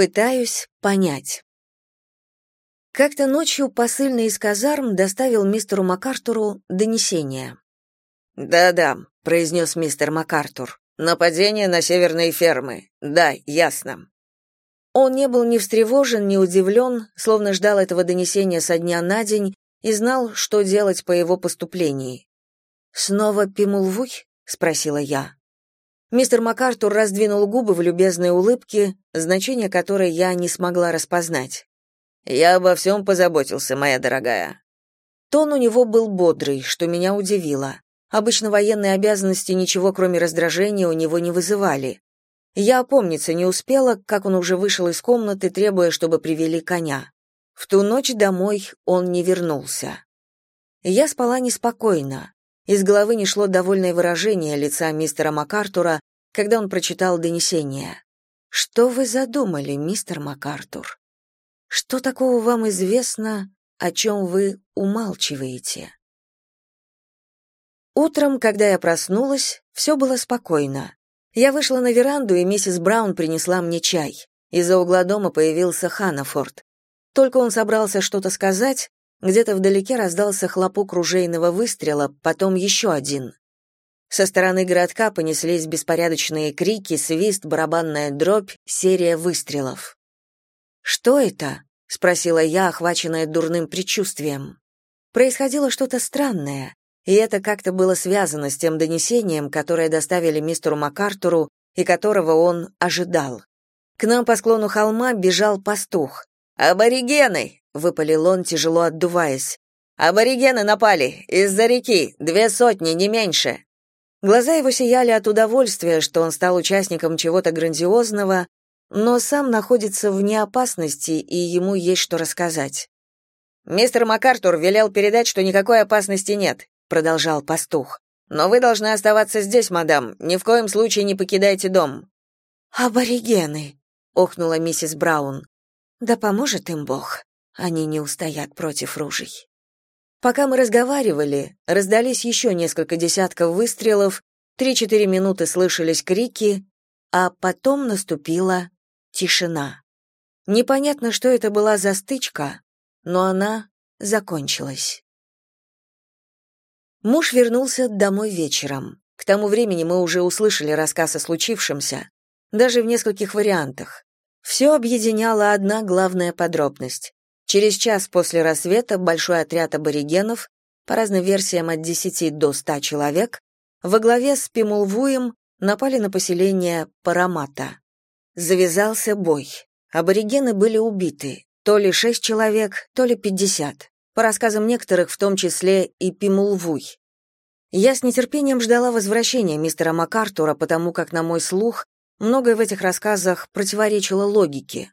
Пытаюсь понять. Как-то ночью посыльный из казарм доставил мистеру МакАртуру донесение. «Да-да», — произнес мистер МакАртур. «Нападение на северные фермы. Да, ясно». Он не был ни встревожен, ни удивлен, словно ждал этого донесения со дня на день и знал, что делать по его поступлении. «Снова Пимулвуй?» — спросила я. Мистер МакАртур раздвинул губы в любезной улыбке, значение которой я не смогла распознать. «Я обо всем позаботился, моя дорогая». Тон у него был бодрый, что меня удивило. Обычно военные обязанности ничего, кроме раздражения, у него не вызывали. Я опомниться не успела, как он уже вышел из комнаты, требуя, чтобы привели коня. В ту ночь домой он не вернулся. Я спала неспокойно. Из головы не шло довольное выражение лица мистера МакАртура, когда он прочитал донесение. «Что вы задумали, мистер МакАртур? Что такого вам известно, о чем вы умалчиваете?» Утром, когда я проснулась, все было спокойно. Я вышла на веранду, и миссис Браун принесла мне чай. Из-за угла дома появился Ханафорд. Только он собрался что-то сказать, где-то вдалеке раздался хлопок ружейного выстрела, потом еще один. Со стороны городка понеслись беспорядочные крики, свист, барабанная дробь, серия выстрелов. «Что это?» — спросила я, охваченная дурным предчувствием. Происходило что-то странное, и это как-то было связано с тем донесением, которое доставили мистеру МакАртуру и которого он ожидал. К нам по склону холма бежал пастух. «Аборигены!» — выпалил он, тяжело отдуваясь. «Аборигены напали! Из-за реки! Две сотни, не меньше!» Глаза его сияли от удовольствия, что он стал участником чего-то грандиозного, но сам находится вне опасности, и ему есть что рассказать. «Мистер МакАртур велел передать, что никакой опасности нет», — продолжал пастух. «Но вы должны оставаться здесь, мадам. Ни в коем случае не покидайте дом». «Аборигены», — охнула миссис Браун. «Да поможет им Бог». Они не устоят против ружей. Пока мы разговаривали, раздались еще несколько десятков выстрелов, три-четыре минуты слышались крики, а потом наступила тишина. Непонятно, что это была за стычка, но она закончилась. Муж вернулся домой вечером. К тому времени мы уже услышали рассказ о случившемся, даже в нескольких вариантах. Все объединяла одна главная подробность. Через час после рассвета большой отряд аборигенов, по разным версиям от 10 до 100 человек, во главе с Пимулвуем напали на поселение Парамата. Завязался бой. Аборигены были убиты, то ли 6 человек, то ли 50. По рассказам некоторых, в том числе и Пимулвуй. Я с нетерпением ждала возвращения мистера МакАртура, потому как, на мой слух, многое в этих рассказах противоречило логике.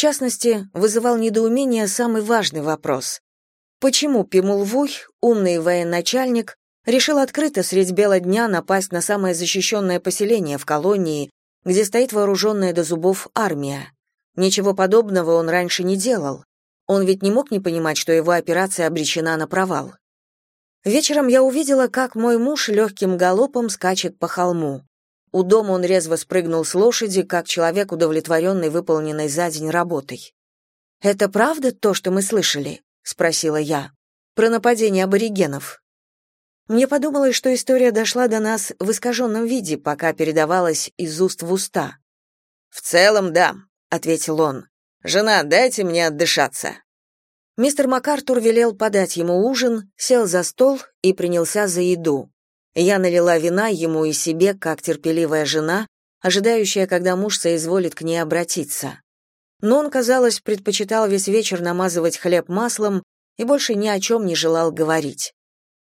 Частности, вызывал недоумение самый важный вопрос. Почему Пимулвуй, умный военачальник, решил открыто средь бела дня напасть на самое защищенное поселение в колонии, где стоит вооруженная до зубов армия? Ничего подобного он раньше не делал. Он ведь не мог не понимать, что его операция обречена на провал. Вечером я увидела, как мой муж легким галопом скачет по холму. У дома он резво спрыгнул с лошади, как человек, удовлетворенный выполненной за день работой. «Это правда то, что мы слышали?» — спросила я. «Про нападение аборигенов». Мне подумалось, что история дошла до нас в искаженном виде, пока передавалась из уст в уста. «В целом, да», — ответил он. «Жена, дайте мне отдышаться». Мистер МакАртур велел подать ему ужин, сел за стол и принялся за еду. Я налила вина ему и себе, как терпеливая жена, ожидающая, когда муж соизволит к ней обратиться. Но он, казалось, предпочитал весь вечер намазывать хлеб маслом и больше ни о чем не желал говорить.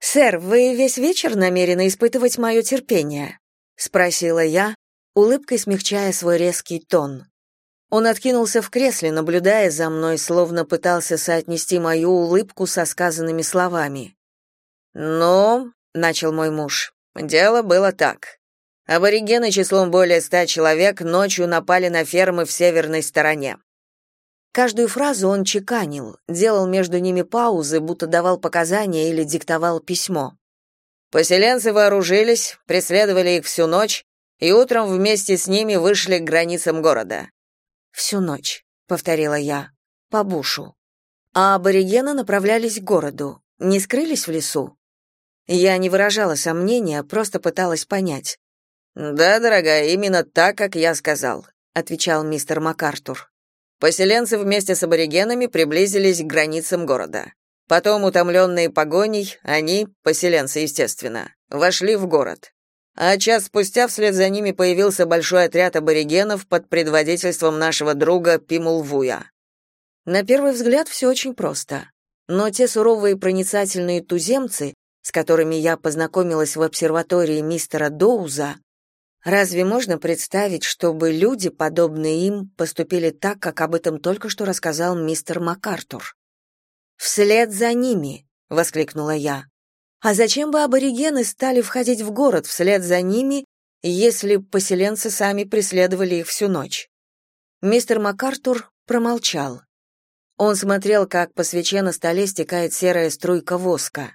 «Сэр, вы весь вечер намерены испытывать мое терпение?» — спросила я, улыбкой смягчая свой резкий тон. Он откинулся в кресле, наблюдая за мной, словно пытался соотнести мою улыбку со сказанными словами. «Ну, начал мой муж. Дело было так. Аборигены числом более ста человек ночью напали на фермы в северной стороне. Каждую фразу он чеканил, делал между ними паузы, будто давал показания или диктовал письмо. Поселенцы вооружились, преследовали их всю ночь и утром вместе с ними вышли к границам города. Всю ночь, повторила я. По бушу. А аборигены направлялись к городу, не скрылись в лесу. Я не выражала сомнения, просто пыталась понять. Да, дорогая, именно так, как я сказал, отвечал мистер МакАртур. Поселенцы вместе с аборигенами приблизились к границам города. Потом, утомленные погоней, они, поселенцы, естественно, вошли в город. А час спустя вслед за ними появился большой отряд аборигенов под предводительством нашего друга Пимулвуя. На первый взгляд все очень просто. Но те суровые проницательные туземцы, с которыми я познакомилась в обсерватории мистера Доуза, разве можно представить, чтобы люди, подобные им, поступили так, как об этом только что рассказал мистер МакАртур? «Вслед за ними!» — воскликнула я. «А зачем бы аборигены стали входить в город вслед за ними, если поселенцы сами преследовали их всю ночь?» Мистер МакАртур промолчал. Он смотрел, как по свече на столе стекает серая струйка воска.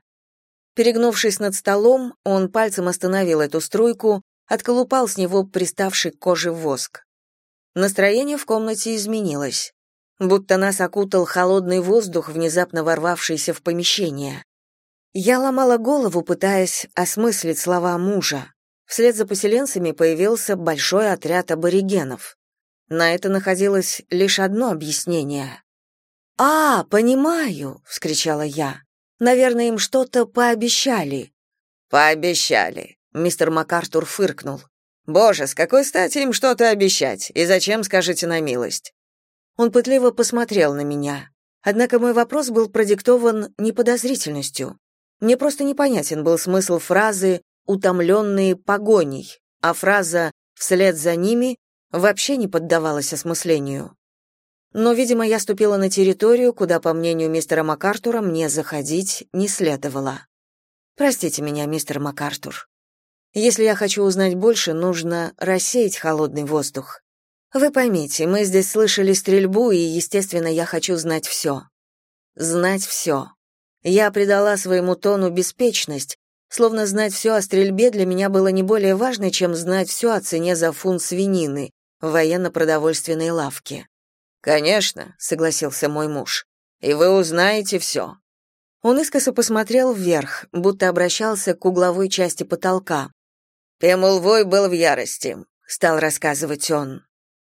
Перегнувшись над столом, он пальцем остановил эту струйку, отколупал с него приставший к коже воск. Настроение в комнате изменилось будто нас окутал холодный воздух, внезапно ворвавшийся в помещение. Я ломала голову, пытаясь осмыслить слова мужа. Вслед за поселенцами появился большой отряд аборигенов. На это находилось лишь одно объяснение. «А, понимаю!» — вскричала я. «Наверное, им что-то пообещали». «Пообещали», — мистер МакАртур фыркнул. «Боже, с какой стати им что-то обещать? И зачем, скажите на милость?» Он пытливо посмотрел на меня. Однако мой вопрос был продиктован неподозрительностью. Мне просто непонятен был смысл фразы «утомленные погоней», а фраза «вслед за ними» вообще не поддавалась осмыслению. Но, видимо, я ступила на территорию, куда, по мнению мистера МакАртура, мне заходить не следовало. Простите меня, мистер МакАртур. Если я хочу узнать больше, нужно рассеять холодный воздух. Вы поймите, мы здесь слышали стрельбу, и, естественно, я хочу знать все. Знать все. Я придала своему тону беспечность, словно знать все о стрельбе для меня было не более важно, чем знать все о цене за фунт свинины в военно-продовольственной лавке. «Конечно», — согласился мой муж, — «и вы узнаете все». Он искоса посмотрел вверх, будто обращался к угловой части потолка. «Пемулвой был в ярости», — стал рассказывать он.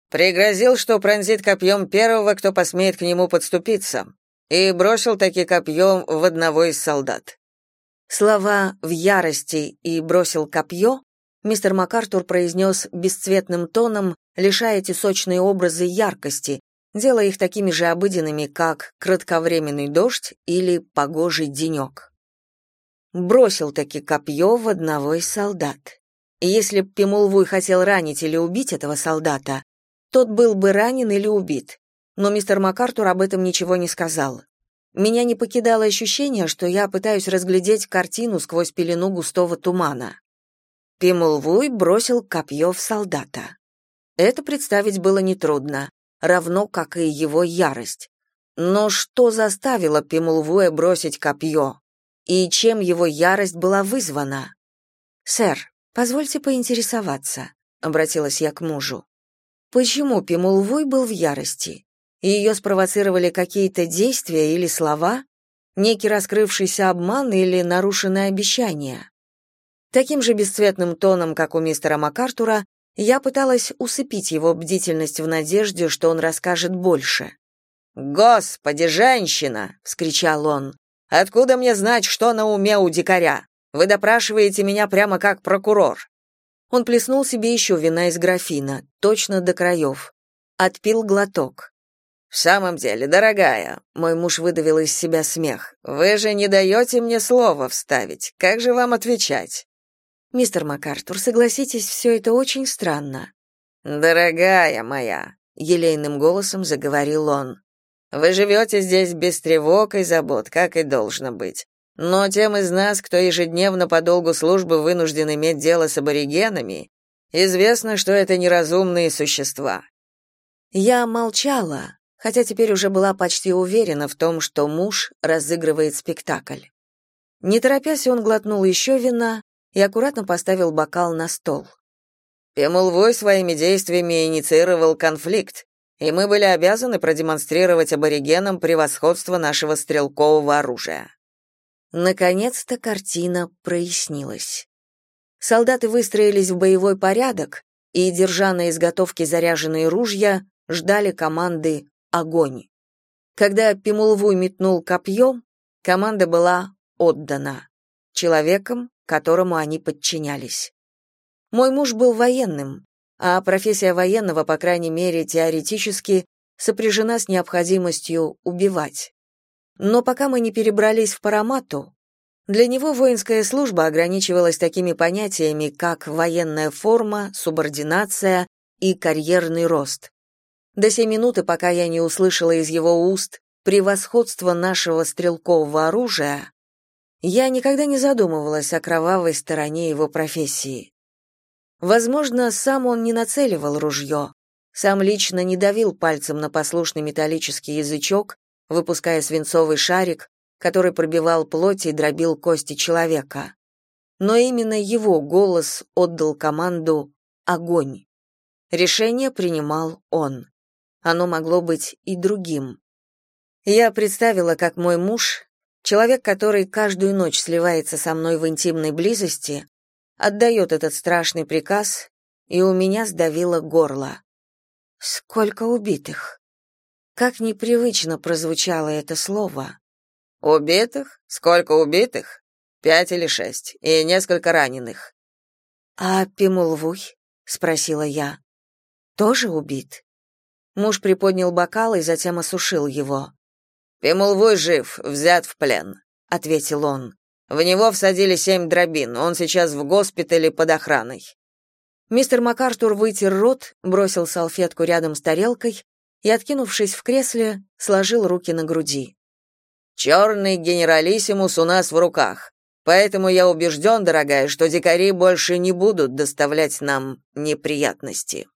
Пригрозил, что пронзит копьем первого, кто посмеет к нему подступиться, и бросил таки копьем в одного из солдат. Слова «в ярости» и «бросил копье» мистер МакАртур произнес бесцветным тоном, лишая эти сочные образы яркости, делая их такими же обыденными, как кратковременный дождь или погожий денек. Бросил таки копье в одного из солдат. Если б Пимулвуй хотел ранить или убить этого солдата, тот был бы ранен или убит. Но мистер МакАртур об этом ничего не сказал. Меня не покидало ощущение, что я пытаюсь разглядеть картину сквозь пелену густого тумана. Пимулвуй бросил копье в солдата. Это представить было нетрудно, равно как и его ярость. Но что заставило Пимулвуя бросить копье? И чем его ярость была вызвана? «Сэр, позвольте поинтересоваться», — обратилась я к мужу. Почему Пимулвуй был в ярости? Ее спровоцировали какие-то действия или слова? Некий раскрывшийся обман или нарушенное обещание? Таким же бесцветным тоном, как у мистера МакАртура, я пыталась усыпить его бдительность в надежде, что он расскажет больше. «Господи, женщина!» — вскричал он. «Откуда мне знать, что на уме у дикаря? Вы допрашиваете меня прямо как прокурор. Он плеснул себе еще вина из графина, точно до краев. Отпил глоток. «В самом деле, дорогая», — мой муж выдавил из себя смех, «вы же не даете мне слова вставить. Как же вам отвечать?» «Мистер МакАртур, согласитесь, все это очень странно». «Дорогая моя», — елейным голосом заговорил он, «вы живете здесь без тревог и забот, как и должно быть. Но тем из нас, кто ежедневно по долгу службы вынужден иметь дело с аборигенами, известно, что это неразумные существа. Я молчала, хотя теперь уже была почти уверена в том, что муж разыгрывает спектакль. Не торопясь, он глотнул еще вина и аккуратно поставил бокал на стол. Пемулвой своими действиями инициировал конфликт. и мы были обязаны продемонстрировать аборигенам превосходство нашего стрелкового оружия. Наконец-то картина прояснилась. Солдаты выстроились в боевой порядок и, держа на изготовке заряженные ружья, ждали команды «Огонь». Когда Пимулвуй метнул копье, команда была отдана человеком, которому они подчинялись. Мой муж был военным, а профессия военного, по крайней мере, теоретически, сопряжена с необходимостью убивать. Но пока мы не перебрались в Парамату, для него воинская служба ограничивалась такими понятиями, как военная форма, субординация и карьерный рост. До сей минуты, пока я не услышала из его уст превосходство нашего стрелкового оружия, я никогда не задумывалась о кровавой стороне его профессии. Возможно, сам он не нацеливал ружье, сам лично не давил пальцем на послушный металлический язычок, выпуская свинцовый шарик, который пробивал плоть и дробил кости человека. Но именно его голос отдал команду «Огонь». Решение принимал он. Оно могло быть и другим. Я представила, как мой муж, человек, который каждую ночь сливается со мной в интимной близости, отдает этот страшный приказ, и у меня сдавило горло. Сколько убитых? Как непривычно прозвучало это слово. Убитых? Сколько убитых? Пять или шесть, и несколько раненых. А Пимулвуй? спросила я. Тоже убит? Муж приподнял бокал и затем осушил его. Пимулвуй жив, взят в плен, ответил он. В него всадили семь дробин, он сейчас в госпитале под охраной. Мистер МакАртур вытер рот, бросил салфетку рядом с тарелкой и, откинувшись в кресле, сложил руки на груди. «Черный генералиссимус у нас в руках, поэтому я убежден, дорогая, что дикари больше не будут доставлять нам неприятности».